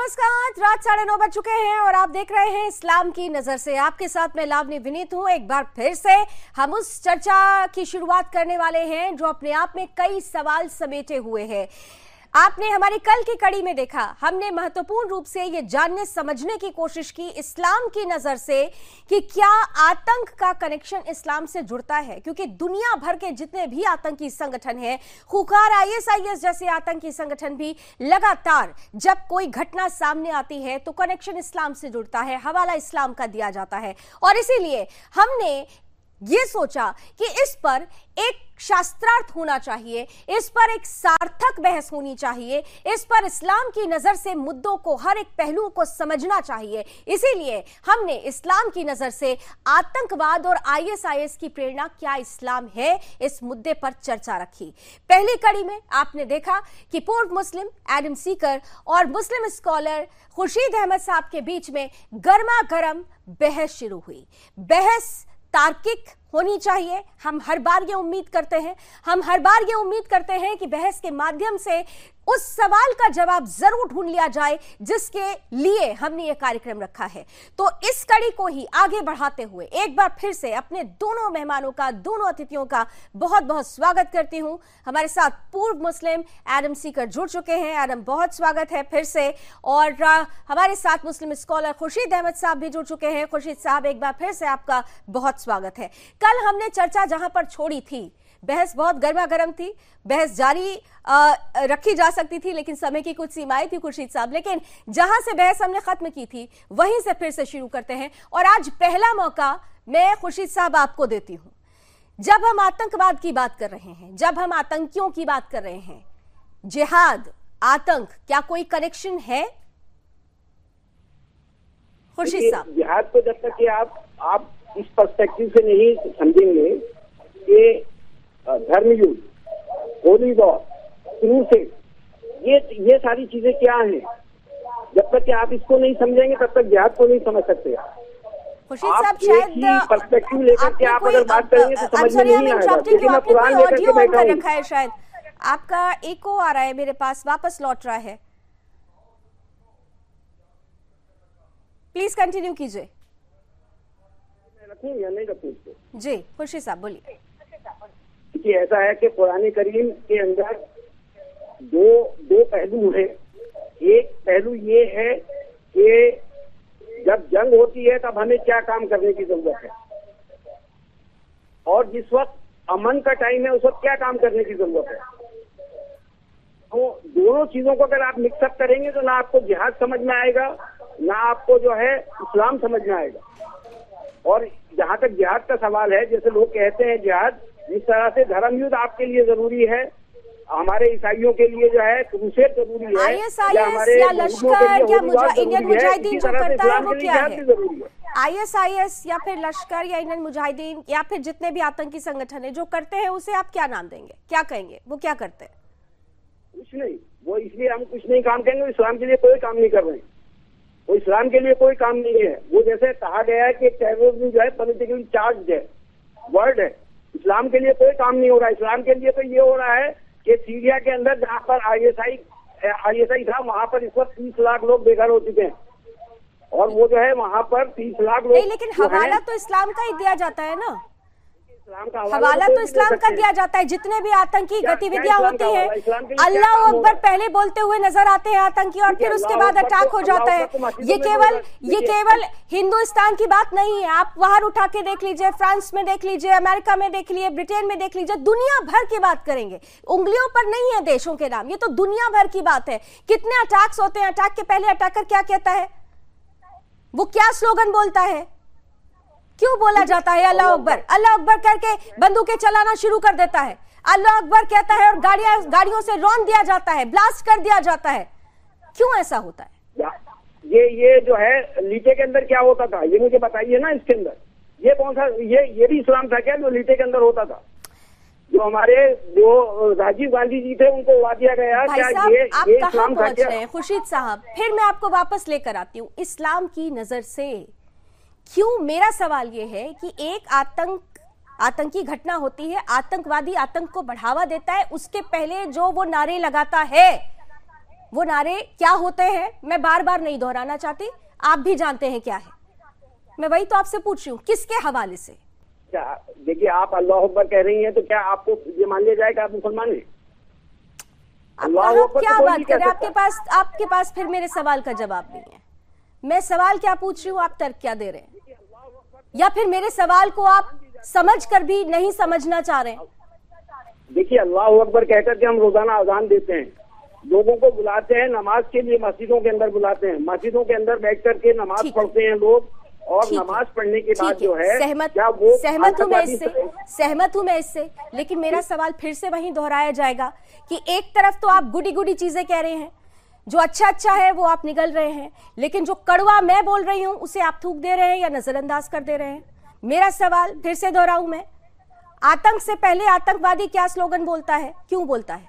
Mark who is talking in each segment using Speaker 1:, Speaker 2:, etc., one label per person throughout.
Speaker 1: نمسکار، رات ساڑھے نو بج چکے ہیں اور آپ دیکھ رہے ہیں اسلام کی نظر سے۔ آپ کے ساتھ میں لاونی ونیت ہوں۔ ایک بار پھر سے ہم اس چرچا کی شروعات کرنے والے ہیں جو اپنے آپ میں کئی سوال سمیٹے ہوئے ہیں۔ آپ نے ہماری کل کی کڑی میں دیکھا۔ ہم نے مہتوپورن روپ سے یہ جاننے، سمجھنے کی کوشش کی اسلام کی نظر سے کہ کیا آتنک کا کنیکشن اسلام سے جڑتا ہے۔ کیونکہ دنیا بھر کے جتنے بھی آتنکی سنگٹھن ہیں، خوکار آئی ایس آئی ایس جیسے آتنکی سنگٹھن بھی لگاتار جب کوئی گھٹنا سامنے آتی ہے تو کنیکشن اسلام سے جڑتا ہے، حوالہ اسلام کا دیا جاتا ہے۔ اور اسی لیے ہم نے یہ سوچا کہ اس پر ایک شاسترارتھ ہونا چاہیے، اس پر ایک سارتھک بحث ہونی چاہیے، اس پر اسلام کی نظر سے مدوں کو، ہر ایک پہلو کو سمجھنا چاہیے۔ اسی لیے ہم نے اسلام کی نظر سے آتنکواد اور آئی ایس آئی ایس کی پریرنا کیا اسلام ہے، اس مدے پر چرچا رکھی۔ پہلی کڑی میں آپ نے دیکھا کہ پورو مسلم ایڈم سیکر اور مسلم اسکالر خورشید احمد صاحب کے بیچ میں گرما گرم بحث شروع ہوئی۔ بحث تارکک ہونی چاہیے۔ ہم ہر بار یہ امید کرتے ہیں، ہم ہر بار یہ امید کرتے ہیں کہ بحث کے مادھیم سے اس سوال کا جواب ضرور ڈھونڈ لیا جائے جس کے لیے ہم نے یہ کارکرم رکھا ہے۔ تو اس کڑی کو ہی آگے بڑھاتے ہوئے ایک بار پھر سے اپنے دونوں مہمانوں کا، دونوں اتھتیوں کا بہت بہت سواگت کرتی ہوں۔ ہمارے ساتھ پورو مسلم ایڈم سیکر جڑ چکے ہیں۔ ایڈم، بہت سواگت ہے پھر سے۔ اور ہمارے ساتھ مسلم اسکالر خورشید احمد صاحب بھی جڑ چکے ہیں۔ خورشید صاحب، ایک بار پھر سے آپ کا بہت سواگت ہے۔ کل ہم نے چرچا جہاں پر چھوڑی تھی بحث بہت گرما گرم تھی بحث جاری رکھی جا سکتی تھی لیکن سمے
Speaker 2: کی کچھ سیمائی تھی خورشید صاحب۔ لیکن جہاں سے بحث ہم نے ختم کی تھی وہیں سے پھر سے شروع کرتے ہیں۔ اور آج پہلا موقع میں خورشید صاحب آپ کو دیتی ہوں۔ جب ہم آتنکواد کی بات
Speaker 1: کر
Speaker 2: رہے
Speaker 1: ہیں
Speaker 2: جب
Speaker 1: ہم
Speaker 2: آتنکیوں کی بات کر
Speaker 1: رہے
Speaker 2: ہیں
Speaker 1: جہاد
Speaker 2: آتنک کیا کوئی کنیکشن
Speaker 1: ہے؟
Speaker 2: خورشید صاحب۔
Speaker 1: جہاد کو
Speaker 2: جب تک
Speaker 1: کہ
Speaker 2: آپ
Speaker 1: آپ
Speaker 2: اس
Speaker 1: پرسپیکٹو
Speaker 2: سے
Speaker 1: نہیں
Speaker 2: سمجھیں گے
Speaker 1: کہ دھرم
Speaker 2: یوگ
Speaker 1: ہولی
Speaker 2: دور
Speaker 1: یہ ساری چیزیں کیا ہیں؟ جب تک کہ آپ اس کو نہیں سمجھیں گے تب تک جہاد
Speaker 2: کو نہیں سمجھ سکتے۔ آپ
Speaker 1: کا ایکو آ رہا
Speaker 2: ہے میرے پاس واپس لوٹ رہا ہے۔ پلیز کنٹینیو کیجیے۔ جی خوشی صاحب بولیے۔ کہ ایسا ہے کہ قرآن کریم کے اندر دو دو پہلو ہیں۔ ایک پہلو یہ ہے کہ جب جنگ ہوتی ہے تب ہمیں کیا کام کرنے کی ضرورت ہے۔ اور جس وقت امن کا ٹائم ہے، اس وقت کیا کام کرنے کی ضرورت ہے۔ تو دونوں چیزوں کو اگر آپ مکس اپ کریں گے تو نہ آپ کو جہاد سمجھ میں آئے گا، نہ آپ کو جو ہے اسلام سمجھ میں آئے گا۔ اور جہاں تک جہاد کا سوال ہے، جیسے لوگ کہتے
Speaker 1: ہیں
Speaker 2: جہاد جس
Speaker 1: طرح
Speaker 2: سے دھرم
Speaker 1: یوتھ
Speaker 2: آپ
Speaker 1: کے
Speaker 2: لیے
Speaker 1: ضروری
Speaker 2: ہے
Speaker 1: ہمارے
Speaker 2: عیسائیوں کے
Speaker 1: لیے
Speaker 2: جو
Speaker 1: ہے
Speaker 2: کروسیڈ ضروری
Speaker 1: ہے یا
Speaker 2: لشکر
Speaker 1: یا
Speaker 2: انڈین مجاہدین
Speaker 1: جو
Speaker 2: کرتا
Speaker 1: ہے
Speaker 2: وہ کیا ہے؟
Speaker 1: آئی ایس آئی ایس یا پھر لشکر یا انڈین مجاہدین یا پھر جتنے بھی آتنکی سنگٹھن ہیں جو کرتے ہیں اسے آپ کیا نام دیں گے؟ کیا کہیں
Speaker 2: گے؟ وہ کیا کرتے ہیں؟ کچھ نہیں وہ اس لیے ہم کچھ نہیں کام کریں گے اسلام کے لیے کوئی کام نہیں کر رہے ہیں۔ وہ اسلام کے لیے کوئی کام نہیں ہے۔ وہ جیسے کہا گیا ہے کہ ٹیررزم جو ہے پولیٹیکلی چارج ہے ورڈ ہے۔ اسلام کے لیے کوئی کام نہیں ہو رہا اسلام کے لیے تو یہ ہو رہا ہے کہ سیریا کے اندر جہاں پر I S I I S I تھا وہاں پر اس وقت تیس لاکھ لوگ بے گھر ہو
Speaker 1: چکے ہیں۔
Speaker 2: اور وہ
Speaker 1: جو ہے وہاں پر تیس لاکھ لوگ لیکن حوالہ
Speaker 2: تو اسلام
Speaker 1: کا
Speaker 2: ہی
Speaker 1: دیا
Speaker 2: جاتا ہے
Speaker 1: نا۔ حوالہ
Speaker 2: تو اسلام
Speaker 1: کا دیا جاتا ہے جتنے بھی
Speaker 2: آتنکی
Speaker 1: گتیودیاں
Speaker 2: ہوتی ہیں
Speaker 1: اللہ
Speaker 2: اکبر
Speaker 1: پہلے
Speaker 2: بولتے ہوئے نظر آتے ہیں
Speaker 1: آتنکی
Speaker 2: اور
Speaker 1: پھر
Speaker 2: اس
Speaker 1: کے بعد اٹاک ہو جاتا ہے۔ یہ کیول
Speaker 2: یہ
Speaker 1: کیول ہندوستان
Speaker 2: کی
Speaker 1: بات
Speaker 2: نہیں
Speaker 1: ہے۔
Speaker 2: آپ
Speaker 1: وہاں اٹھا
Speaker 2: کے
Speaker 1: دیکھ
Speaker 2: لیجیے فرانس میں
Speaker 1: دیکھ
Speaker 2: لیجیے
Speaker 1: امریکہ
Speaker 2: میں
Speaker 1: دیکھ
Speaker 2: لیجیے
Speaker 1: برٹین میں دیکھ لیجیے دنیا بھر کی بات کریں گے۔ انگلیوں پر نہیں ہے دیشوں کے نام یہ تو دنیا بھر کی بات ہے۔ کتنے اٹیکس ہوتے ہیں اٹیک کے پہلے اٹیکر کیا کہتا ہے؟ وہ کیا سلوگن بولتا ہے؟ کیوں بولا جاتا ہے اللہ اکبر؟ اللہ اکبر کر کے بندوقیں چلانا شروع کر دیتا ہے۔ اللہ اکبر کہتا ہے اور گاڑیوں سے رون دیا جاتا ہے بلاسٹ کر دیا جاتا ہے۔ کیوں ایسا ہوتا ہے؟ یہ یہ جو ہے لیٹے کے اندر کیا ہوتا تھا؟ یہ مجھے بتائیے نا اس کے اندر۔ یہ کون
Speaker 2: سا یہ یہ بھی اسلام تھا کیا جو لیٹے کے اندر ہوتا تھا؟ جو ہمارے جو راجیو گاندھی جی تھے ان کو ہوا دیا گیا۔ کیا یہ اسلام تھا کیا؟ خوشید صاحب پھر میں آپ کو واپس لے کر آتی ہوں۔ اسلام کی
Speaker 1: نظر
Speaker 2: سے
Speaker 1: کیوں
Speaker 2: میرا
Speaker 1: سوال
Speaker 2: یہ
Speaker 1: ہے
Speaker 2: کہ ایک
Speaker 1: آتنک
Speaker 2: آتنکی
Speaker 1: گھٹنا ہوتی ہے آتنکوادی آتنک کو بڑھاوا دیتا ہے اس کے پہلے جو وہ نعرے لگاتا ہے وہ نعرے کیا ہوتے ہیں؟ میں بار بار نہیں دہرانا چاہتی آپ بھی جانتے ہیں کیا ہے۔ میں وہی تو آپ سے پوچھ رہی ہوں کس کے حوالے سے؟ دیکھیے آپ اللہ اکبر کہہ رہی ہیں تو کیا آپ کو یہ مان لیا جائے گا آپ مسلمان ہیں؟ اللہ کیا
Speaker 2: بات کر آپ کے پاس آپ کے پاس پھر میرے سوال کا جواب نہیں ہے۔ میں سوال کیا پوچھ
Speaker 1: رہی
Speaker 2: ہوں
Speaker 1: آپ
Speaker 2: ترک
Speaker 1: کیا
Speaker 2: دے رہے
Speaker 1: ہیں؟
Speaker 2: یا پھر
Speaker 1: میرے سوال
Speaker 2: کو
Speaker 1: آپ سمجھ کر بھی نہیں سمجھنا چاہ رہے ہیں؟ دیکھیے اللہ اکبر کہہ کر کے ہم روزانہ اذان دیتے ہیں۔ لوگوں کو بلاتے ہیں نماز کے لیے مسجدوں کے اندر بلاتے ہیں۔ مسجدوں کے اندر بیٹھ
Speaker 2: کر کے نماز پڑھتے ہیں لوگ۔ اور نماز پڑھنے کے بعد جو ہے سہمت سہمت ہوں میں اس سے سہمت ہوں میں اس سے۔ لیکن میرا سوال پھر
Speaker 1: سے وہیں
Speaker 2: دہرایا جائے گا کہ
Speaker 1: ایک طرف
Speaker 2: تو آپ گڈی گڈی
Speaker 1: چیزیں
Speaker 2: کہہ رہے
Speaker 1: ہیں
Speaker 2: جو اچھا
Speaker 1: اچھا ہے وہ
Speaker 2: آپ
Speaker 1: نگل رہے ہیں لیکن جو کڑوا میں بول رہی ہوں اسے آپ تھوک دے رہے ہیں یا نظر انداز کر دے رہے ہیں؟ میرا سوال پھر سے دہراؤں میں آتنک سے پہلے آتنک وادی کیا سلوگن بولتا ہے؟ کیوں بولتا ہے؟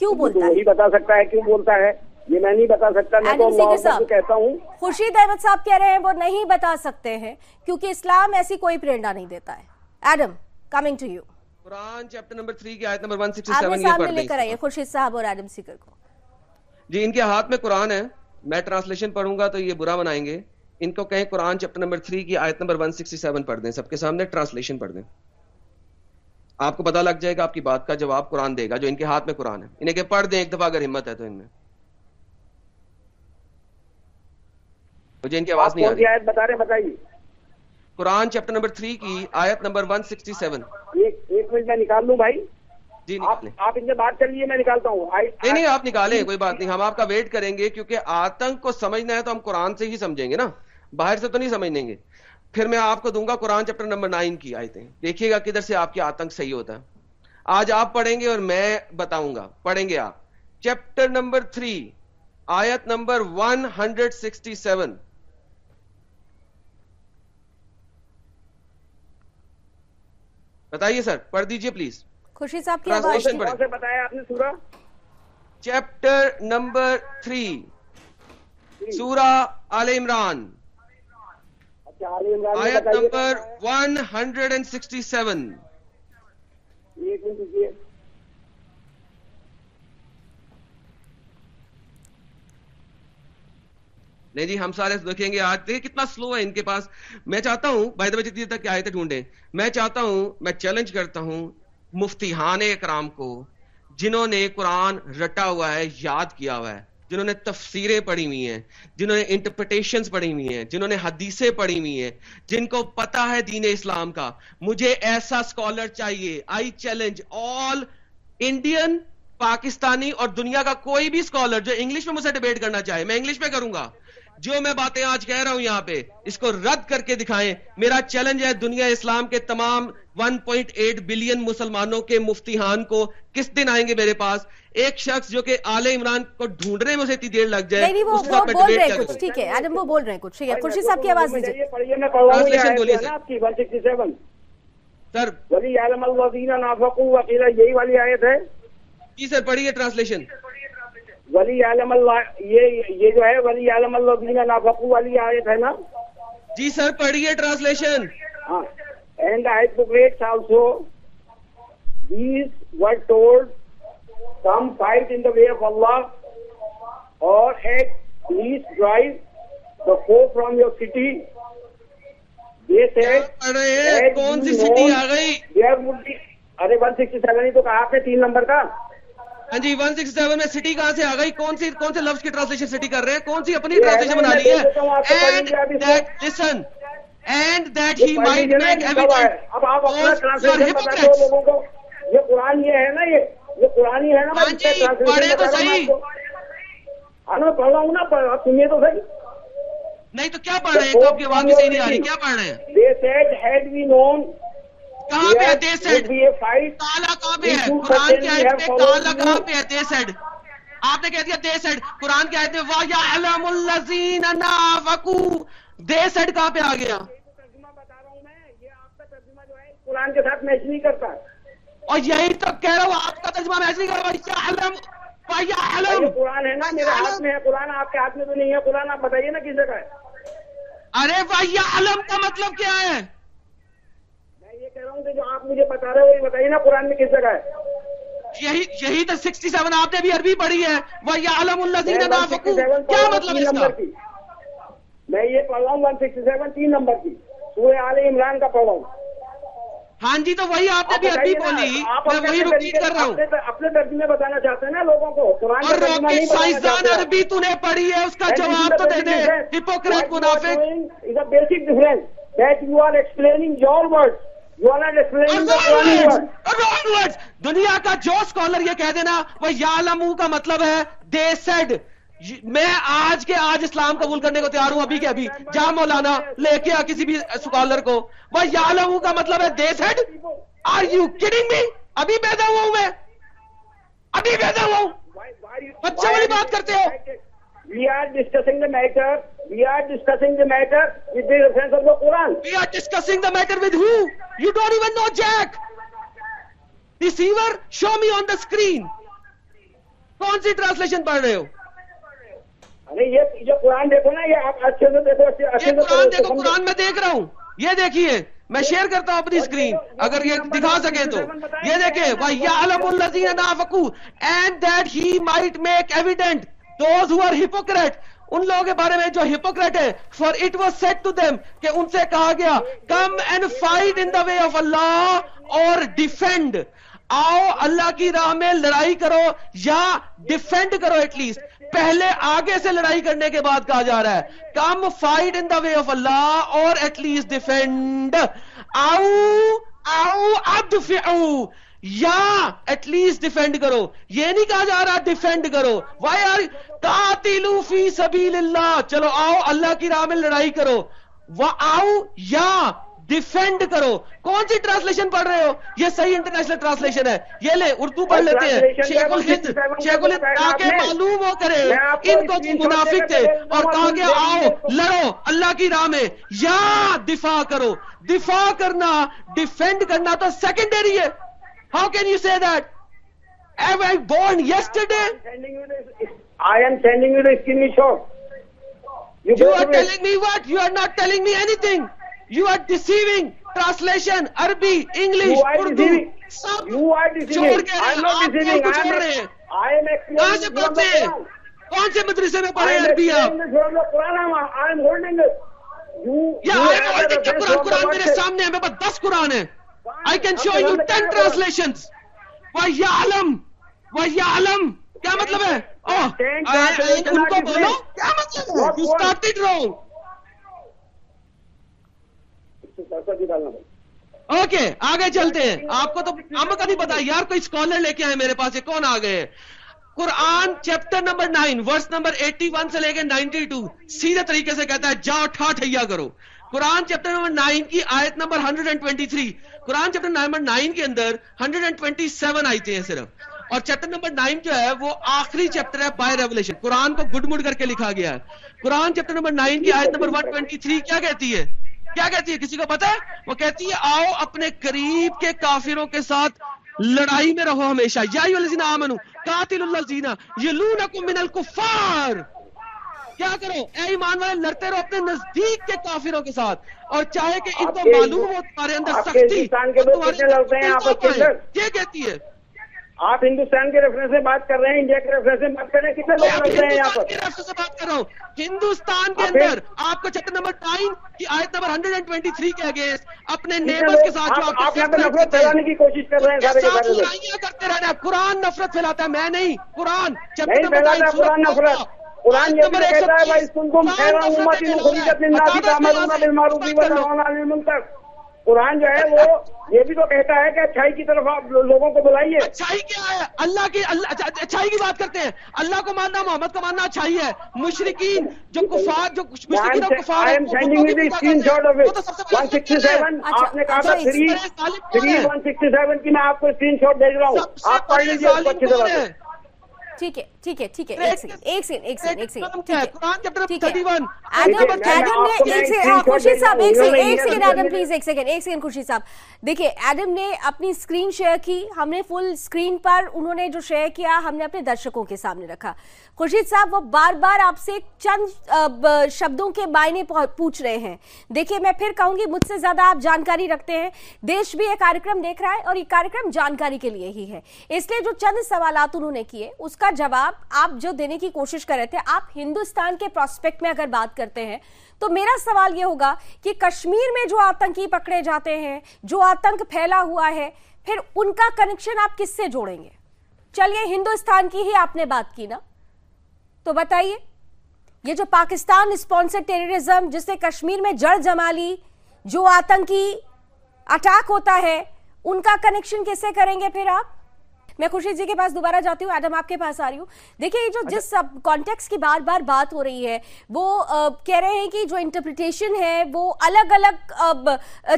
Speaker 1: کیوں بولتا ہے؟ بتا سکتا ہے کیوں بولتا ہے یہ میں نہیں بتا سکتا میں تو کہتا ہوں۔ خورشید احمد صاحب کہہ رہے ہیں وہ نہیں بتا سکتے ہیں
Speaker 2: کیونکہ
Speaker 1: اسلام ایسی
Speaker 2: کوئی پریرنا نہیں دیتا ہے۔ Adam coming to you Quran chapter number 3 کی
Speaker 1: آیت
Speaker 2: نمبر
Speaker 1: 167
Speaker 2: یہ پڑھ
Speaker 1: لیں
Speaker 2: کرائیے خورشید
Speaker 1: صاحب اور عالم سیکر کو۔ جی ان کے ہاتھ میں قرآن ہے۔ میں ٹرانسلیشن پڑھوں گا تو یہ برا بنائیں گے۔ ان کو
Speaker 3: کہیں قرآن چیپٹر نمبر 3 کی آیت
Speaker 1: نمبر
Speaker 3: 167 پڑھ دیں۔ سب کے سامنے ٹرانسلیشن پڑھ دیں۔ آپ کو پتہ لگ جائے گا آپ کی بات کا جواب قرآن دے گا جو ان کے ہاتھ میں قرآن ہے۔ انہیں کہ پڑھ دیں ایک دفعہ اگر ہمت ہے تو ان میں۔ مجھے ان کی آواز نہیں آ رہی۔ آیت بتا رہے بتائیے۔ قرآن چیپٹر نمبر تھری کی
Speaker 2: آیت
Speaker 3: نمبر ون سکسٹی
Speaker 2: سیون ایک
Speaker 3: منٹ
Speaker 2: میں نکال لوں بھائی۔ جی
Speaker 3: آپ ان سے بات کر لیجیے میں نکالتا
Speaker 2: ہوں۔ نہیں نہیں آپ نکالیں کوئی بات
Speaker 3: نہیں۔
Speaker 2: ہم
Speaker 3: آپ
Speaker 2: کا ویٹ کریں گے کیونکہ آتنک کو سمجھنا ہے
Speaker 3: تو ہم قرآن سے ہی سمجھیں گے نا۔ باہر سے تو نہیں سمجھیں گے۔ پھر میں آپ کو دوں گا قرآن چیپٹر نمبر نائن کی آیتیں۔ دیکھیے گا کدھر سے آپ کی آتنک صحیح ہوتا ہے۔ آج آپ پڑھیں گے اور میں بتاؤں گا۔ پڑھیں گے آپ۔ چیپٹر نمبر تھری آیت number one hundred sixty seven بتائیے سر پڑھ دیجیے پلیز۔ خوشی صاحب کی آواز۔
Speaker 1: بتایا آپ نے سورہ؟
Speaker 3: چیپٹر
Speaker 2: نمبر تھری سورہ آل عمران۔
Speaker 3: اچھا، آیت number one hundred and
Speaker 2: sixty seven نہیں جی
Speaker 3: ہم
Speaker 2: سارے
Speaker 3: دیکھیں گے
Speaker 2: آج۔ دیکھیں کتنا
Speaker 3: سلو ہے ان کے پاس۔ میں چاہتا ہوں بھائی دبا جتنی تک آیتیں ڈھونڈیں، میں چاہتا ہوں، میں چیلنج کرتا ہوں مفتیحان اکرام کو، جنہوں نے قرآن رٹا ہوا ہے، یاد کیا ہوا ہے، جنہوں نے تفسیریں پڑھی ہوئی ہیں، جنہوں نے انٹرپریٹیشنز پڑھی ہوئی ہیں، جنہوں نے حدیثیں پڑھی ہوئی ہیں، جن کو پتا ہے دین اسلام کا۔ مجھے ایسا اسکالر چاہیے۔ I challenge all Indian Pakistani اور دنیا کا کوئی بھی اسکالر جو انگلش میں مجھ سے ڈبیٹ کرنا چاہے میں انگلش میں کروں گا۔ جو میں باتیں آج کہہ رہا ہوں یہاں پہ اس کو رد کر کے دکھائیں۔ میرا چیلنج ہے دنیا اسلام کے تمام 1.8 بلین
Speaker 1: مسلمانوں کے مفتیحان
Speaker 3: کو
Speaker 1: کس
Speaker 3: دن آئیں
Speaker 1: گے
Speaker 3: میرے
Speaker 1: پاس؟
Speaker 3: ایک
Speaker 1: شخص جو
Speaker 3: کہ
Speaker 1: آل عمران کو ڈھونڈ رہے ہیں اسے اتنی دیر لگ
Speaker 2: جائے
Speaker 1: نہیں
Speaker 2: وہ
Speaker 1: بول رہے
Speaker 2: ہیں
Speaker 1: کچھ
Speaker 2: ٹھیک
Speaker 1: ہے
Speaker 2: ایڈم وہ بول رہے ہیں کچھ ٹھیک
Speaker 3: ہے۔
Speaker 2: خورشید
Speaker 3: صاحب
Speaker 2: کی
Speaker 3: آواز
Speaker 2: دیجیے ٹرانسلیشن بولیے
Speaker 3: سر۔
Speaker 2: سر۔ ولی عالم الذین نافقو وقیلہ یہی والی آیت
Speaker 3: ہے۔ جی سر پڑھیے
Speaker 2: ٹرانسلیشن ولی عالم اللہ یہ جو ہے ولی عالم اللہ دینا نافقو والی آیت ہے
Speaker 3: نا؟ جی سر پڑھیے
Speaker 2: ٹرانسلیشن ہاں۔ And hypocrites also these were told some fight in the way of Allah or at least drive the foe from your city. They said کون
Speaker 3: سی
Speaker 2: سٹی
Speaker 3: آ گئی?
Speaker 2: there would be ارے 167
Speaker 3: ہی تو
Speaker 2: کہا آپ نے
Speaker 3: تین
Speaker 2: نمبر کا۔ ہاں جی ون سکس سیون میں سٹی کہاں سے آ
Speaker 3: گئی؟ کون سی کون سے لفظ کی ٹرانسلیشن سٹی کر رہے ہیں؟ کون سی اپنی ٹرانسلیشن بنا لی
Speaker 2: ہے؟ And that listen and
Speaker 3: that he might
Speaker 2: make
Speaker 3: evident
Speaker 2: یہ
Speaker 3: یہ
Speaker 2: ہے نا یہ
Speaker 3: ہے نا ہاں جی
Speaker 2: پڑھے
Speaker 3: تو صحیح۔
Speaker 2: ہاں
Speaker 3: پڑھ
Speaker 2: رہا
Speaker 3: ہوں
Speaker 2: نا
Speaker 3: سنیے
Speaker 2: تو
Speaker 3: صحیح۔ نہیں تو کیا پڑھ رہے ہیں؟ تو آپ کی آواز بھی صحیح نہیں آ رہی کیا پڑھ رہے ہیں؟ کہاں پہ دیس ہیڈ
Speaker 2: کالا کہاں پہ ہے؟ قرآن کے آیت میں کالا کہاں پہ ہے دیس ہیڈ آپ نے
Speaker 3: کہہ دیا دیس ہیڈ قرآن کے آیت میں وَا يَعْلَمُ الَّذِينَ اللذین دیس ہیڈ کہاں پہ
Speaker 2: آگیا
Speaker 3: قرآن
Speaker 2: کے ساتھ میچ نہیں کرتا۔ اور یہی تو کہہ رہا ہوں آپ کا ترجمہ میچ نہیں کر رہا علم قرآن ہے
Speaker 3: نا میرے ہاتھ میں ہے قرآن آپ کے
Speaker 2: ہاتھ میں تو نہیں ہے۔ قرآن آپ بتائیے نا کس جگہ ہے؟ ارے وَا يَعْلَمُ کا مطلب کیا ہے؟ یہ
Speaker 3: یہی تو سکسٹی سیون آپ نے بھی عربی پڑھی ہے۔ وہ یا علم اللہ کیا مطلب اس کا؟
Speaker 2: میں یہ پڑھ رہا ہوں تین نمبر کی۔ سورہ آل عمران کا پڑھ رہا ہوں۔
Speaker 3: ہاں جی تو وہی آپ نے بھی عربی بولی۔ میں وہی رپیٹ کر رہا ہوں۔
Speaker 2: اپنے ترجمے بتانا چاہتے ہیں نا لوگوں کو۔
Speaker 3: اور
Speaker 2: روکیٹ
Speaker 3: سائنسدان عربی تو نے پڑھی ہے اس کا جواب تو دے دے ہپوکریٹ منافق
Speaker 2: basic difference that you are explaining your
Speaker 3: word دنیا کا جو اسکالر یہ کہہ دینا وہ یالمو کا مطلب ہے دے سیڈ میں آج کے آج اسلام قبول کرنے کو تیار ہوں ابھی کے ابھی۔ جا مولانا لے کے آ کسی بھی اسکالر کو۔ وہ یالمو کا مطلب ہے they said are you kidding me ابھی پیدا ہوا ہوں میں۔ ابھی پیدا ہوا ہوں۔
Speaker 2: Why
Speaker 3: والی بات کرتے ہو؟
Speaker 2: We are discussing the matter. We are discussing the matter with the reference of the Quran.
Speaker 3: We are discussing the matter with who? You don't even know Jack. Deceiver, show me on the screen. کون سی translation پڑھ رہے ہو
Speaker 2: ارے یہ جو قرآن دیکھو نا یہ آپ اچھے سے دیکھو اچھے اچھے
Speaker 3: یہ
Speaker 2: سے
Speaker 3: قرآن
Speaker 2: پڑھو،
Speaker 3: دیکھو
Speaker 2: سمجھو۔
Speaker 3: قرآن میں دیکھ رہا ہوں یہ دیکھیے میں شیئر کرتا ہوں اپنی اسکرین اگر یہ دکھا سکے تو یہ دیکھیں وَيَعْلَمُ الَّذِينَ نَافَقُوا and that he might make evident those who are hypocrite ان لوگوں کے بارے میں جو ہپوکریٹ ہے for it was said to them کہ ان سے کہا گیا come and fight in the way of Allah اور ڈیفینڈ آؤ اللہ کی راہ میں لڑائی کرو یا ڈیفینڈ کرو ایٹ لیسٹ پہلے آگے سے لڑائی کرنے کے بعد کہا جا رہا ہے۔ کم fight in the way of اللہ اور ایٹ لیسٹ ڈیفینڈ آؤ آؤ ادفعو یا ایٹ لیسٹ ڈیفینڈ کرو۔ یہ نہیں کہا جا رہا ڈیفینڈ کرو۔ وائی آر قاتلو فی سبیل اللہ چلو آؤ اللہ کی راہ میں لڑائی کرو۔ وہ آؤ یا ڈیفینڈ کرو۔ کون سی ٹرانسلیشن پڑھ رہے ہو؟ یہ صحیح انٹرنیشنل ٹرانسلیشن ہے۔ یہ لے اردو پڑھ لیتے ہیں۔ شیخ الہند
Speaker 2: 67
Speaker 3: شیخ الہند تاکہ۔ معلوم ہو کرے۔
Speaker 2: کو
Speaker 3: ان کو
Speaker 2: screenshot
Speaker 3: منافق تھے۔ اور کہا
Speaker 2: تم
Speaker 3: آؤ۔ لڑو اللہ کی راہ میں۔ یا دفاع کرو۔ دفاع کرنا ڈیفینڈ کرنا تو سیکنڈری ہے۔ How can you see that Have I born yesterday?
Speaker 2: Sending you the- I am sending you the screenshot. You
Speaker 3: You
Speaker 2: go
Speaker 3: are
Speaker 2: through it.
Speaker 3: telling me what? You are not telling me anything. You are deceiving. Translation, Arabi, English,
Speaker 2: You are
Speaker 3: Urdu.
Speaker 2: deceiving.
Speaker 3: سب
Speaker 2: You are
Speaker 3: چھوڑ
Speaker 2: deceiving.
Speaker 3: کے
Speaker 2: I am not
Speaker 3: آپ
Speaker 2: deceiving.
Speaker 3: کو
Speaker 2: I
Speaker 3: چھوڑ
Speaker 2: am,
Speaker 3: رہے ہیں
Speaker 2: I am
Speaker 3: کہاں سے پڑھتے ہیں. کون سے مدرسے میں پڑھے ہیں عربی آپ یا آئے ہوئے
Speaker 2: the
Speaker 3: کہ
Speaker 2: reference
Speaker 3: قرآن میرے. سامنے ہے میرے پاس دس قرآن ہے آئی کین
Speaker 2: آپ
Speaker 3: شو
Speaker 2: کے
Speaker 3: یو
Speaker 2: سامنے
Speaker 3: ٹین
Speaker 2: کیا ہے
Speaker 3: ٹرانسلیشن وَيَعْلَمْ وَيَعْلَمْ کیا مطلب ہے ان کو بولو. کیا مطلب ہے یو? Started wrong. اوکے آگے چلتے ہیں آپ کو تو ہم کا نہیں پتا یار کوئی اسکالر لے کے آئے میرے پاس یہ کون آ گئے ہیں؟ قرآن chapter number nine verse number eighty one سے لے کے نائنٹی ٹو سیدھے طریقے سے کہتا ہے جاؤ ٹھا ٹھیا کرو قرآن چیپٹر نمبر نائن کی آیت number hundred and twenty three Quran chapter number nine کے اندر ہنڈریڈ اینڈ ٹوینٹی سیون آئیتے ہیں صرف۔ اور چیپٹر نمبر نائن جو ہے وہ آخری چیپٹر ہے بائی ریولیشن۔ قرآن کو گڈ مڈ کر کے لکھا گیا ہے۔ قرآن چیپٹر نمبر نائن کی آیت نمبر ون ٹوینٹی تھری کیا کہتی ہے؟ کیا کہتی ہے؟ کسی کو پتا ہے؟ وہ کہتی ہے، آؤ اپنے قریب کے کافروں کے ساتھ لڑائی میں رہو ہمیشہ۔ یا الذین آمنو قاتل الذین یلونکم من الکفار۔ کیا کرو؟ اے ایمان والے لڑتے رہو اپنے نزدیک کے کافروں کے ساتھ اور چاہے کہ ان کو معلوم ہو تمہارے اندر سختی؟ یہ کہتی ہے۔
Speaker 2: آپ ہندوستان کے ریفرنس سے بات کر رہے ہیں انڈیا کے ریفرنس سے بات کر رہے ہیں کتنے لوگ
Speaker 3: اب
Speaker 2: لڑتے ہیں یہاں پر
Speaker 3: کے ریفر سے بات کر رہا ہوں۔ ہندوستان کے اندر آپ کو چیپٹر نمبر نائن کی آیت number hundred and twenty three کے اگینسٹ اپنے نیبرز کے ساتھ جو
Speaker 2: آپ یہاں
Speaker 3: ساتھ
Speaker 2: نفرت پھیلانے کی کوشش کر رہے ہیں سارے کے سارے
Speaker 3: کرتے رہنا قرآن نفرت پھیلاتا ہے میں نہیں قرآن چیپٹر
Speaker 2: نہیں
Speaker 3: نمبر
Speaker 2: پھیلاتا
Speaker 3: نائن
Speaker 2: ہے قرآن نفرت۔ قرآن یہ بھی کہتا ہے بھائی تم کو خیر امتی خریدت للناس تعملون بالمعروف وتنهون عن المنکر قرآن جو ہے وہ یہ بھی تو کہتا ہے کہ اچھائی کی طرف آپ لوگوں کو بلائیے۔
Speaker 3: اچھائی کیا ہے؟ اللہ کی اچھا- اچھائی کی بات کرتے ہیں۔ اللہ کو ماننا محمد کو ماننا اچھائی ہے۔ مشرقین جو کفار جو مشرقین اور کفار ہیں وہ تو سب سے ہے۔
Speaker 2: سیون
Speaker 1: اچھا،
Speaker 2: آپ نے کہا تھا
Speaker 1: اچھا،
Speaker 2: تھری
Speaker 3: اس طرح ظالم کون
Speaker 2: تھری
Speaker 3: ہے؟
Speaker 2: ون سکسٹی سیون کی میں آپ کو اسکرین شاٹ بھیج رہا ہوں۔ آپ پڑھ لیجیے اس کو اچھی طرح سے۔
Speaker 1: ٹھیک ہے ٹھیک ہے ٹھیک ہے ایک سیکنڈ ایک سیکنڈ ایک سیکنڈ ایک
Speaker 3: نام
Speaker 1: سیکنڈ
Speaker 3: کیا ہے؟
Speaker 1: ٹھیک
Speaker 3: قرآن چیپٹر
Speaker 1: ٹھیک ہے۔
Speaker 3: 31
Speaker 1: ایڈم نے ایک ہاں، خورشید
Speaker 2: دے
Speaker 1: صاحب
Speaker 2: دوں
Speaker 1: ایک
Speaker 2: گا،
Speaker 1: سیکنڈ
Speaker 2: انہوں نے
Speaker 1: ایک سیکنڈ
Speaker 2: یہ
Speaker 1: ایڈم
Speaker 2: نہیں
Speaker 1: پلیز ایک سیکنڈ ایک سیکنڈ خورشید صاحب۔ دیکھیے ایڈم نے اپنی اسکرین شیئر کی ہم نے فل اسکرین پر انہوں نے جو شیئر کیا ہم نے اپنے درشکوں کے سامنے رکھا۔ خورشید صاحب وہ بار بار آپ سے چند شبدوں کے معنی پو- پوچھ رہے ہیں۔ دیکھیے میں پھر کہوں گی مجھ سے زیادہ آپ جانکاری رکھتے ہیں۔ دیش بھی یہ کارکرم دیکھ رہا ہے اور یہ کارکرم جانکاری کے لیے ہی ہے۔ اس لیے جو چند سوالات انہوں نے کیے اس کا کا جواب آپ جو دینے کی کوشش کر رہے تھے، آپ ہندوستان کے پراسپیکٹ میں اگر بات کرتے ہیں، تو میرا سوال یہ ہوگا کہ کشمیر میں جو آتنکی پکڑے جاتے ہیں، جو آتنک پھیلا ہوا ہے، پھر ان کا کنیکشن آپ کس سے جوڑیں گے؟ چلیے، ہندوستان کی ہی آپ نے بات کی نا۔ تو بتائیے، یہ جو پاکستان اسپانسر ٹیررزم جس نے کشمیر میں جڑ جما لی، جو آتنکی اٹیک ہوتا ہے، ان کا کنیکشن کیسے کریں گے پھر آپ؟ میں خورشید جی کے پاس دوبارہ جاتی ہوں ایڈم آپ کے پاس آ رہی ہوں۔ دیکھیے یہ جو جس کانٹیکس کی بار بار بات ہو رہی ہے وہ کہہ رہے ہیں کہ جو انٹرپریٹیشن ہے وہ الگ الگ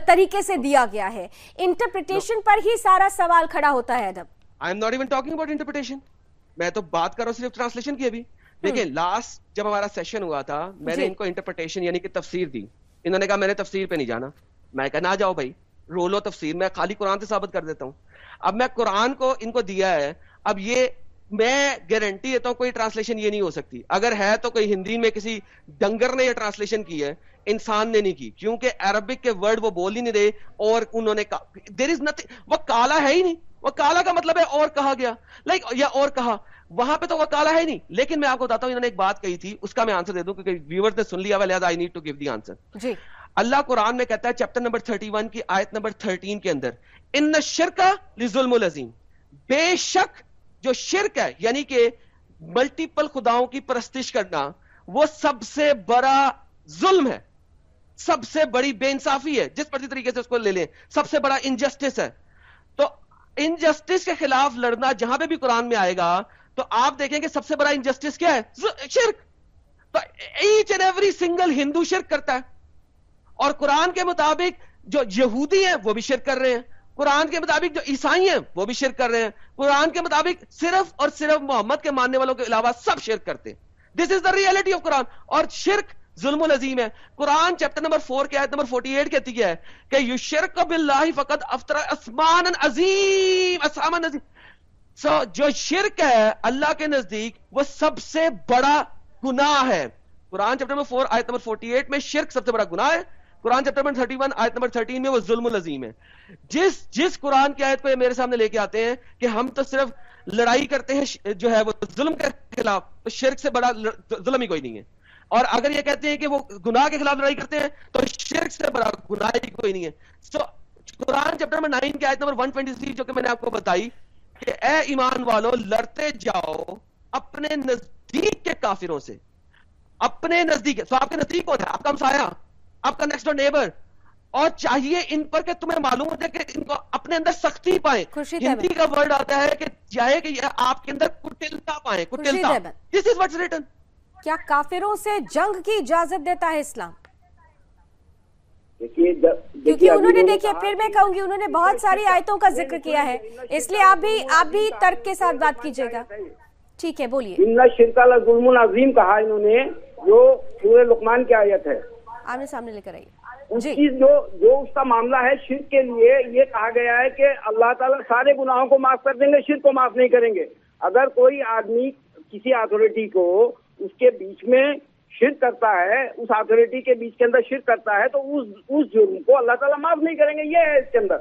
Speaker 1: طریقے سے دیا گیا ہے۔ انٹرپریٹیشن پر ہی سارا سوال کھڑا ہوتا ہے Adam
Speaker 3: I am not even talking about interpretation میں تو بات کر رہا ہوں صرف ٹرانسلیشن کی ابھی۔ دیکھیں لاسٹ جب ہمارا سیشن ہوا تھا میں نے
Speaker 1: جی۔
Speaker 3: ان کو انٹرپریٹیشن یعنی کہ تفسیر دی۔ انہوں نے کہا میں نے تفسیر پہ نہیں جانا۔ میں کہا نہ جاؤ بھائی رولو تفسیر میں خالی قرآن سے ثابت کر دیتا ہوں۔ اب میں قرآن کو ان کو دیا ہے اب یہ میں گارنٹی دیتا ہوں کوئی ٹرانسلیشن یہ نہیں ہو سکتی۔ اگر ہے تو کوئی ہندی میں کسی ڈنگر نے یہ ٹرانسلیشن کی ہے انسان نے نہیں کی۔ کیونکہ عربک کے ورڈ وہ بول ہی نہیں رہے اور انہوں نے دیر از نتھنگ وہ کالا ہے ہی نہیں۔ وہ کالا کا مطلب ہے اور کہا گیا۔ لائک یا اور کہا۔ وہاں پہ تو وہ کالا ہے نہیں۔ لیکن میں آپ کو بتاتا ہوں انہوں نے ایک بات کہی تھی اس کا میں آنسر دے دوں کیونکہ ویور نے سن لیا ہوا لہٰذا I need to give the answer
Speaker 1: جی۔
Speaker 3: اللہ قرآن میں کہتا ہے چیپٹر نمبر 31 کی آیت نمبر 13 کے اندر۔ ان شرکا لظلم العظیم۔ بے شک جو شرک ہے یعنی کہ ملٹیپل خداؤں کی پرستش کرنا، وہ سب سے بڑا ظلم ہے۔ سب سے بڑی بے انصافی ہے۔ جس پرتی طریقے سے اس کو لے لیں، سب سے بڑا انجسٹس ہے۔ تو انجسٹس کے خلاف لڑنا جہاں پہ بھی قرآن میں آئے گا، تو آپ دیکھیں کہ سب سے بڑا انجسٹس کیا ہے؟ شرک۔ تو each and every single Hindu شرک کرتا ہے۔ اور قرآن کے مطابق جو یہودی ہیں، وہ بھی شرک کر رہے ہیں۔ قرآن کے مطابق جو عیسائی ہیں وہ بھی شرک کر رہے ہیں۔ قرآن کے مطابق صرف اور صرف محمد کے ماننے والوں کے علاوہ سب شرک کرتے ہیں۔ دس از دا ریئلٹی آف قرآن اور شرک ظلم العظیم ہے۔ قرآن چیپٹر نمبر فور کے آیت نمبر فورٹی ایٹ کہتی ہے کہ یو شرک باللہ فقط افطر اسمان عظیم اسمان عظیم۔ سو so, جو شرک ہے اللہ کے نزدیک وہ سب سے بڑا گناہ ہے۔ قرآن چیپٹر نمبر فور آیت نمبر فورٹی ایٹ میں شرک سب سے بڑا گناہ ہے۔ قرآن چیپٹر نمبر تھرٹی ون آیت نمبر تھرٹین میں وہ ظلم العظیم ہے۔ جس جس قرآن کی آیت کو یہ میرے سامنے لے کے آتے ہیں کہ ہم تو صرف لڑائی کرتے ہیں جو ہے وہ ظلم کے خلاف تو شرک سے بڑا ظلم ہی کوئی نہیں ہے۔ اور اگر یہ کہتے ہیں کہ وہ گناہ کے خلاف لڑائی کرتے ہیں تو شرک سے بڑا گناہ ہی کوئی نہیں ہے۔ سو so, قرآن چیپٹر نمبر نائن کی آیت نمبر 123 جو کہ میں نے آپ کو بتائی کہ اے ایمان والو لڑتے جاؤ اپنے نزدیک کے کافروں سے۔ اپنے نزدیک تو آپ کے نزدیک کون ہے؟ آپ کا ہمسایا آپ کا نیکسٹ نیبر اور چاہیے ان پر کہ تمہیں معلوم ہوتا ہے کہ ان کو اپنے اندر سختی پائیں. ہندی۔ کا ورڈ آتا ہے کہ چاہے کہ یہ آپ کے اندر کٹلتا پائیں کٹلتا۔ دس از واٹس ریٹن
Speaker 1: کیا کافروں سے جنگ کی اجازت دیتا ہے اسلام؟ کیونکہ انہوں نے دیکھیے پھر میں
Speaker 2: کہ-
Speaker 1: کہوں گی انہوں نے بہت ساری آیتوں کا ذکر کیا ہے۔ اس لیے آپ بھی آپ بھی ترک کے ساتھ بات کیجیے گا۔ ٹھیک ہے بولیے۔
Speaker 2: ظلم العظیم کہا انہوں نے جو سورہ لقمان کی آیت ہے۔
Speaker 1: آمنے سامنے لے کر آئیے۔
Speaker 2: اس
Speaker 1: جی۔
Speaker 2: چیز جو جو اس کا معاملہ ہے شرک کے لیے یہ کہا گیا ہے کہ اللہ تعالیٰ سارے گناہوں کو معاف کر دیں گے شرک کو معاف نہیں کریں گے۔ اگر کوئی آدمی کسی اتھارٹی کو اس کے بیچ میں شرک کرتا ہے اس اتھارٹی کے بیچ کے اندر شرک کرتا ہے تو اس اس جرم کو اللہ تعالیٰ معاف نہیں کریں گے۔ یہ ہے اس کے اندر۔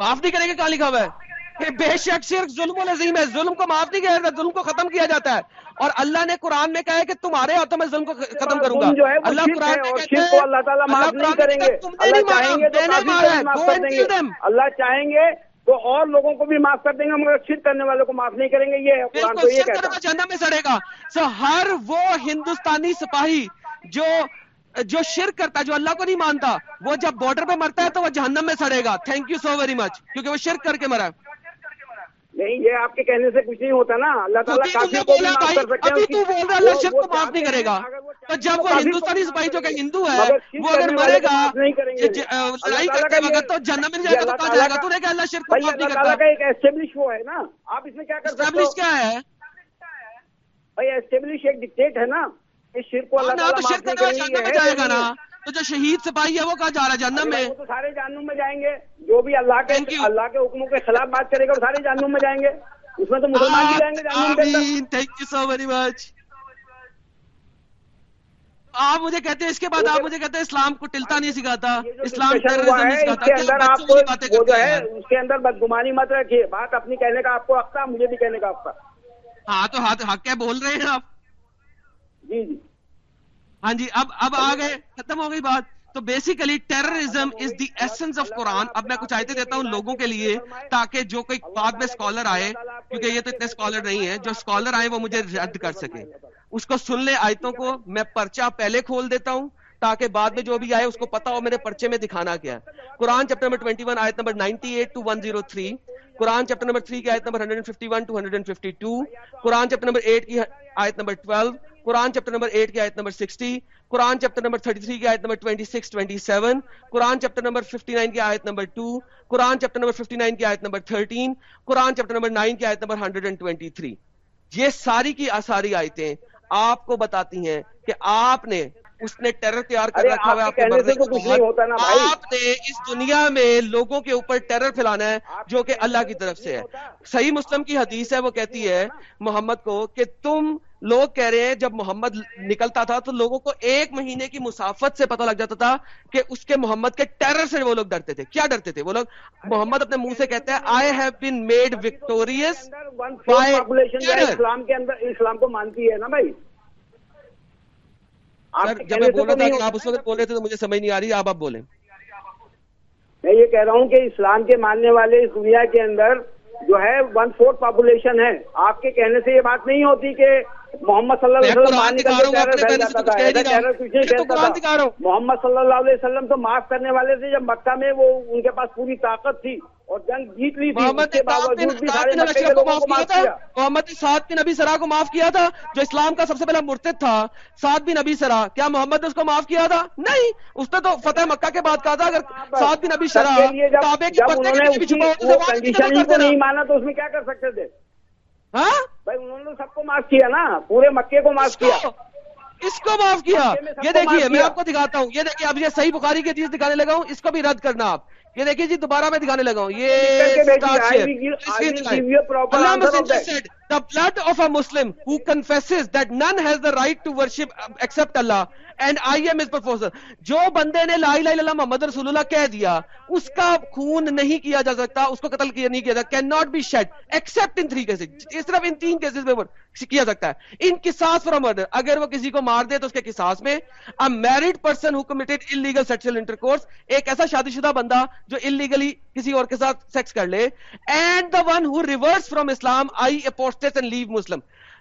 Speaker 3: معاف نہیں کریں گے کہاں لکھا ہوا ہے؟ کہ بے شک شرک ظلم العظیم ہے ظلم کو معاف نہیں کیا جاتا ظلم کو ختم کیا جاتا ہے۔ اور اللہ نے قرآن میں کہا ہے کہ تمہارے ہاتھوں میں ظلم کو ختم کروں گا۔ اللہ قرآن میں کہتے ہیں
Speaker 2: اللہ تعالیٰ معاف نہیں کریں گے۔ اللہ چاہیں گے تو معاف کر دیں گے. اللہ چاہیں گے اور لوگوں کو بھی معاف کر دیں گے مگر شرک کرنے والوں کو معاف نہیں کریں گے۔ یہ قرآن تو یہ کہتا ہے۔
Speaker 3: جہنم میں سڑے گا۔ سو ہر وہ ہندوستانی سپاہی جو جو شرک کرتا ہے جو اللہ کو نہیں مانتا وہ جب بارڈر پہ مرتا ہے تو وہ جہنم میں سڑے گا۔ Thank you so very much کیونکہ وہ شرک کر کے مرا ہے۔
Speaker 2: نہیں یہ آپ کے کہنے سے کچھ نہیں ہوتا نا۔ اللہ تعالیٰ کافی کو بھی معاف کر سکتے ہیں
Speaker 3: تو بول رہا اللہ
Speaker 2: وہ-
Speaker 3: شرک
Speaker 2: وہ
Speaker 3: کو معاف نہیں کرے گا۔ تو جب وہ ہندوستانی سپاہی جو کہ۔ ہندو ہے وہ اگر مرے گا
Speaker 2: اللہ
Speaker 3: لڑائی کرتے وقت تو جہنم میں جائے گا تو
Speaker 2: اللہ
Speaker 3: کہاں جائے گا؟ تو نے کہا اللہ شرک کو معاف نہیں
Speaker 2: اللہ
Speaker 3: کرتا۔
Speaker 2: کا ایک اسٹیبلش وہ ہے نا۔ آپ اس میں کیا کر سکتے
Speaker 3: اسٹیبلش کیا ہے؟
Speaker 2: بھائی اسٹیبلش ایک ڈکٹیٹ ہے نا اس شرک کو اللہ تعالیٰ معاف نہیں ہے
Speaker 3: جائے گا نا؟ تو جو شہید سپاہی ہے وہ کہاں جا رہا ہے جہنم میں؟
Speaker 2: تو سارے جہنم میں جائیں گے۔ جو بھی اللہ کے. اللہ کے حکموں کے خلاف بات کرے گا وہ سارے جہنم میں جائیں گے۔ اس میں تو مسلمان بھی جائیں گے جہنم
Speaker 3: thank you so very much آپ مجھے کہتے ہیں اس کے بعد آپ مجھے کہتے ہیں اسلام کو ٹلتا نہیں سکھاتا اسلام ٹیررزم نہیں
Speaker 2: ہے اس
Speaker 3: سکھاتا
Speaker 2: کے اندر آپ کو جو ہے؟ اس کے اندر بدگمانی مت رکھیے۔ بات اپنی کہنے کا آپ کو حق تھا مجھے بھی کہنے کا حق تھا۔
Speaker 3: ہاں تو حق کیا بول رہے ہیں آپ؟
Speaker 2: جی جی۔
Speaker 3: ہاں جی اب اب آ گئے، ختم ہو گئی بات۔ تو basically terrorism is the essence of Quran اب میں کچھ آیتیں دیتا ہوں لوگوں کے لیے تاکہ جو کوئی بعد میں اسکالر آئے، کیونکہ یہ تو اتنے اسکالر نہیں ہے جو اسکالر آئے وہ مجھے رد کر سکے۔ اس کو سن لے آیتوں کو، میں پرچہ پہلے کھول دیتا ہوں تاکہ بعد میں جو بھی آئے اس کو پتا ہو میرے پرچے میں دکھانا کیا۔ ہے قرآن چیپٹر نمبر 21 آیت نمبر 98 ٹو 103 قرآن چیپٹر نمبر 3 کی آیت نمبر 151 ٹو 152 قرآن چیپٹر نمبر 8 کی آیت نمبر 12 قرآن چیپٹر نمبر 8 کی آیت نمبر 60 قرآن چیپٹر نمبر 33 کی آیت نمبر 26 27 قرآن چیپٹر نمبر 59 کی آیت نمبر 2 قرآن چیپٹر نمبر 59 کی آیت نمبر 13 قرآن چیپٹر نمبر 9 کی آیت نمبر 123 یہ ساری کی ساری آیتیں آپ کو بتاتی ہیں کہ آپ نے اس نے ٹیرر تیار کر رکھا ہوا ہے
Speaker 2: آپ
Speaker 3: نے اس دنیا میں لوگوں کے اوپر ٹیرر پھیلانا ہے جو کہ اللہ کی طرف سے ہے۔ صحیح مسلم کی حدیث ہے وہ کہتی ہے محمد کو کہ تم لوگ کہہ رہے ہیں جب محمد نکلتا تھا تو لوگوں کو ایک مہینے کی مسافت سے پتہ لگ جاتا تھا کہ اس کے محمد کے ٹیرر سے وہ لوگ ڈرتے تھے۔ کیا ڈرتے تھے؟ وہ لوگ محمد اپنے منہ سے کہتے ہیں I have been made victorious.
Speaker 2: اسلام کے اندر اسلام کو مانتی ہے نا بھائی؟
Speaker 3: سر جب میں
Speaker 2: سے
Speaker 3: بول
Speaker 2: تو
Speaker 3: رہا تھا کہ آپ اس وقت بول رہے تھے تو مجھے سمجھ نہیں آ رہی آپ اب بولیں۔
Speaker 2: میں یہ کہہ رہا ہوں کہ اسلام کے ماننے والے اس دنیا کے اندر جو ہے ون فورتھ پاپولیشن ہے۔ آپ کے کہنے سے یہ بات نہیں ہوتی کہ محمد صلی اللہ علیہ وسلم
Speaker 3: تو تو۔
Speaker 2: محمد صلی اللہ علیہ وسلم تو معاف کرنے والے تھے جب مکہ میں وہ ان کے پاس پوری طاقت تھی اور جنگ جیت لی تھی
Speaker 3: محمد سات بن ابی سرا کو معاف کیا تھا جو اسلام کا سب سے پہلا مرتد تھا سات بن ابی سرا۔ کیا محمد نے اس کو معاف کیا تھا؟ نہیں اس نے تو فتح مکہ کے بعد کہا تھا اگر سات بن ابی سرا کعبے پردے
Speaker 2: انہوں
Speaker 3: کے
Speaker 2: کی
Speaker 3: چھپا ہوتا
Speaker 2: کو نہیں مانا تو اس میں کیا کر سکتے تھے؟
Speaker 3: ہاں
Speaker 2: بھائی انہوں نے سب کو معاف کیا نا پورے مکے کو معاف کیا۔
Speaker 3: اس کو معاف کیا۔ یہ دیکھیے میں۔ آپ کو دکھاتا ہوں۔ یہ دیکھیے اب یہ صحیح بخاری کی چیز دکھانے لگا ہوں۔ اس کو بھی رد کرنا آپ۔ یہ دیکھیے جی دوبارہ میں دکھانے لگا ہوں۔ یہ
Speaker 2: کے بھیجیے،
Speaker 3: start
Speaker 2: I
Speaker 3: share.
Speaker 2: will give-
Speaker 3: us
Speaker 2: I
Speaker 3: کی
Speaker 2: will
Speaker 3: دکھائیں۔
Speaker 2: give you a proper
Speaker 3: Allah
Speaker 2: answer of
Speaker 3: Messenger
Speaker 2: that.
Speaker 3: said, the blood of a Muslim who confesses that none has the right to worship except Allah and I am his proposer جو بندے نے لا الہ الا اللہ محمد رسول اللہ کہہ دیا اس کا خون نہیں کیا جا سکتا اس کو قتل کیا نہیں کیا جاتا can not be shed except in three cases صرف ان تین کیسز میں کیا سکتا ہے ان قصاص فرام مرڈر اگر وہ کسی کو مار دے تو اس کے قصاص میں a married person who committed illegal sexual intercourse ایک ایسا شادی شدہ بندہ جو illegally کسی اور کے ساتھ سیکس کر لے and the one who reverts from Islam I apostate and leave Muslim.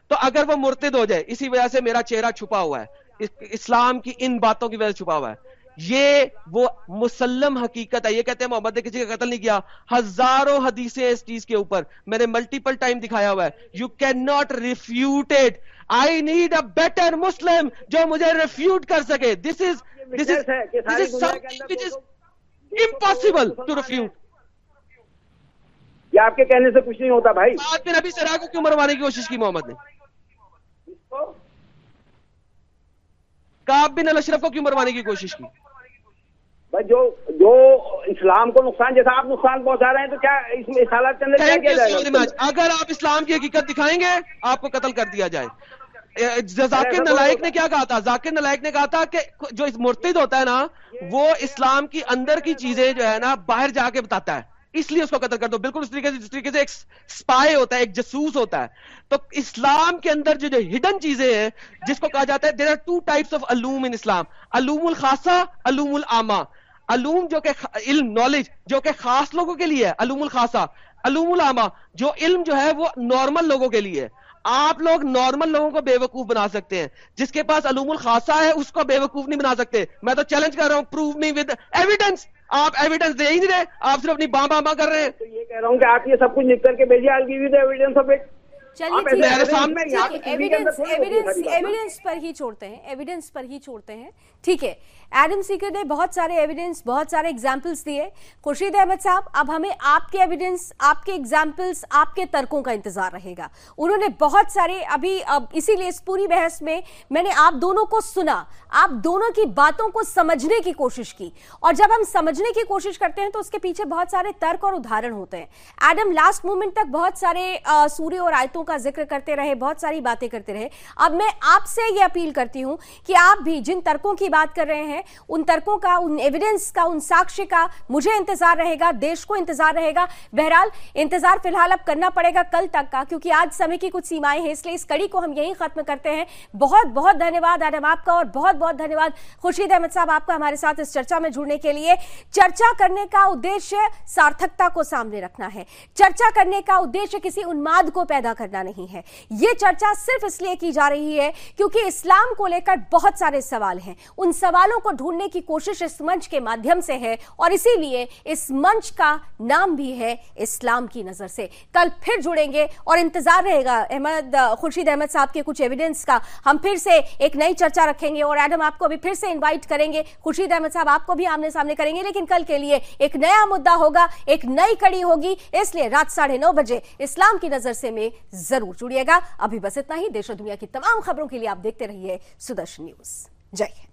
Speaker 3: تو اگر وہ مرتد ہو جائے اسی وجہ سے میرا چہرہ چھپا ہوا ہے۔ اس- اسلام کی ان باتوں کی وجہ سے چھپا ہوا ہے۔ یہ وہ مسلم حقیقت ہے۔ یہ کہتے ہیں محمد نے کسی کا قتل نہیں کیا۔ ہزاروں حدیثیں اس چیز کے اوپر۔ میں نے ملٹیپل ٹائم دکھایا ہوا ہے۔ You can not refute it I need a better Muslim جو مجھے ریفیوٹ کر سکے۔ This is this is this is some which is impossible to refute
Speaker 2: یہ آپ کے کہنے سے کچھ نہیں ہوتا بھائی۔
Speaker 3: سات بن ابھی سرا کو کیوں مروانے کی کوشش کی محمد نے؟ کاب بن الاشرف کو کیوں مروانے کی کوشش کی؟
Speaker 2: جو جو اسلام کو نقصان جیسا آپ نقصان پہنچا رہے ہیں تو کیا اس میں حالات کے اندر.
Speaker 3: اگر آپ اسلام کی حقیقت دکھائیں گے آپ کو قتل کر دیا جائے۔ ذاکر نلائک نے کیا کہا تھا؟ ذاکر نلائک نے کہا تھا کہ جو اس مرتد ہوتا ہے نا وہ اسلام کی اندر کی چیزیں جو ہے نا باہر جا کے بتاتا ہے۔ اس لیے اس کو قتل کر دو۔ بالکل اس طریقے سے جس طریقے سے ایک سپائے ہوتا ہے، ایک جسوس ہوتا ہے۔ تو اسلام کے اندر جو جو ہڈن چیزیں ہیں، جس کو کہا جاتا ہے there are two types of علوم ان اسلام۔ علوم الخاصہ، علوم العامہ۔ علوم جو کہ علم نالج جو کہ خاص لوگوں کے لیے ہے، علوم الخاصہ۔ علوم العامہ، جو علم جو ہے، وہ نارمل لوگوں کے لیے ہے۔ آپ لوگ نارمل لوگوں کو بے وقوف بنا سکتے ہیں۔ جس کے پاس علوم الخاصہ ہے، اس کو بے وقوف نہیں بنا سکتے۔ میں تو چیلنج کر رہا ہوں پروو می ود ایویڈنس آپ ایویڈنس دے ہی نہیں رہے، آپ صرف اپنی باں باں باں کر رہے ہیں۔
Speaker 2: تو یہ کہہ رہا ہوں کہ آپ یہ سب کچھ لکھ کر کے بھیجیے I'll give you the evidence of it
Speaker 1: evidence
Speaker 2: پر
Speaker 1: ہی
Speaker 2: چھوڑتے
Speaker 1: ہیں
Speaker 3: ایویڈینس
Speaker 2: پر
Speaker 3: ہی
Speaker 2: چھوڑتے ہیں۔
Speaker 1: ٹھیک
Speaker 2: ہے
Speaker 1: ایڈم
Speaker 2: سیکر نے بہت
Speaker 1: سارے
Speaker 2: ایویڈینس بہت سارے
Speaker 1: ایگزامپلس
Speaker 2: دیے۔ خورشید احمد
Speaker 1: صاحب اب ہمیں آپ کے ایویڈینس آپ کے ایگزامپلس آپ کے ترکوں کا انتظار رہے گا۔ انہوں نے بہت سارے ابھی اب اسی لیے اس پوری بحث میں میں نے آپ دونوں کو سنا آپ دونوں کی باتوں کو سمجھنے کی کوشش کی۔ اور جب ہم سمجھنے کی کوشش کرتے ہیں تو اس کے پیچھے بہت سارے ترک اور ادھارن ہوتے ہیں۔ ایڈم لاسٹ مومنٹ تک بہت سارے سورے اور آیتوں کا ذکر کرتے رہے، بہت ساری باتیں کرتے رہے۔ اب میں آپ سے یہ اپیل کرتی ہوں کہ آپ بھی جن ترکوں کی بات کر رہے ہیں، ان ترکوں کا، ان ایویڈنس کا، ان ساکشی کا مجھے انتظار رہے گا، دیش کو انتظار رہے گا۔ بہرحال انتظار فی الحال اب کرنا پڑے گا کل تک کا، کیونکہ آج سمے کی کچھ سیمائیں ہیں، اس لیے اس کڑی کو ہم یہیں ختم کرتے ہیں۔ بہت بہت دھنیہ واد آپ کا، اور بہت بہت دھنیہ واد خورشید احمد صاحب آپ کا ہمارے ساتھ اس چرچا میں جڑنے کے لیے۔ چرچا کرنے کا ادیش سارتھکتا کو سامنے رکھنا ہے۔ چرچا کرنے کا ادیش کسی انماد کو پیدا کرنا کرنا نہیں ہے۔ یہ چرچہ صرف اس لیے کی جا رہی ہے کیونکہ اسلام کو لے کر بہت سارے سوال ہیں۔ ان سوالوں کو ڈھونڈنے کی کوشش اس منچ کے مادھیم سے ہے اور اسی لیے اس منچ کا نام بھی ہے اسلام کی نظر سے۔ کل پھر جڑیں گے اور انتظار رہے گا۔ احمد، خورشید احمد صاحب کے کچھ ایویڈنس کا۔ ہم پھر سے ایک نئی چرچہ رکھیں گے اور ایڈم آپ کو بھی پھر سے انوائٹ کریں گے۔ خورشید احمد صاحب آپ کو بھی آمنے سامنے کریں گے، لیکن کل کے لیے ایک نیا مدہ ہوگا، ایک نئی کڑی ہوگی۔ اس لیے رات ساڑھے نو بجے اسلام کی نظر سے میں ضرور جڑیے گا۔ ابھی بس اتنا ہی۔ دیش اور دنیا کی تمام خبروں کے لیے آپ دیکھتے رہیے۔ سدرشن نیوز۔ جائیے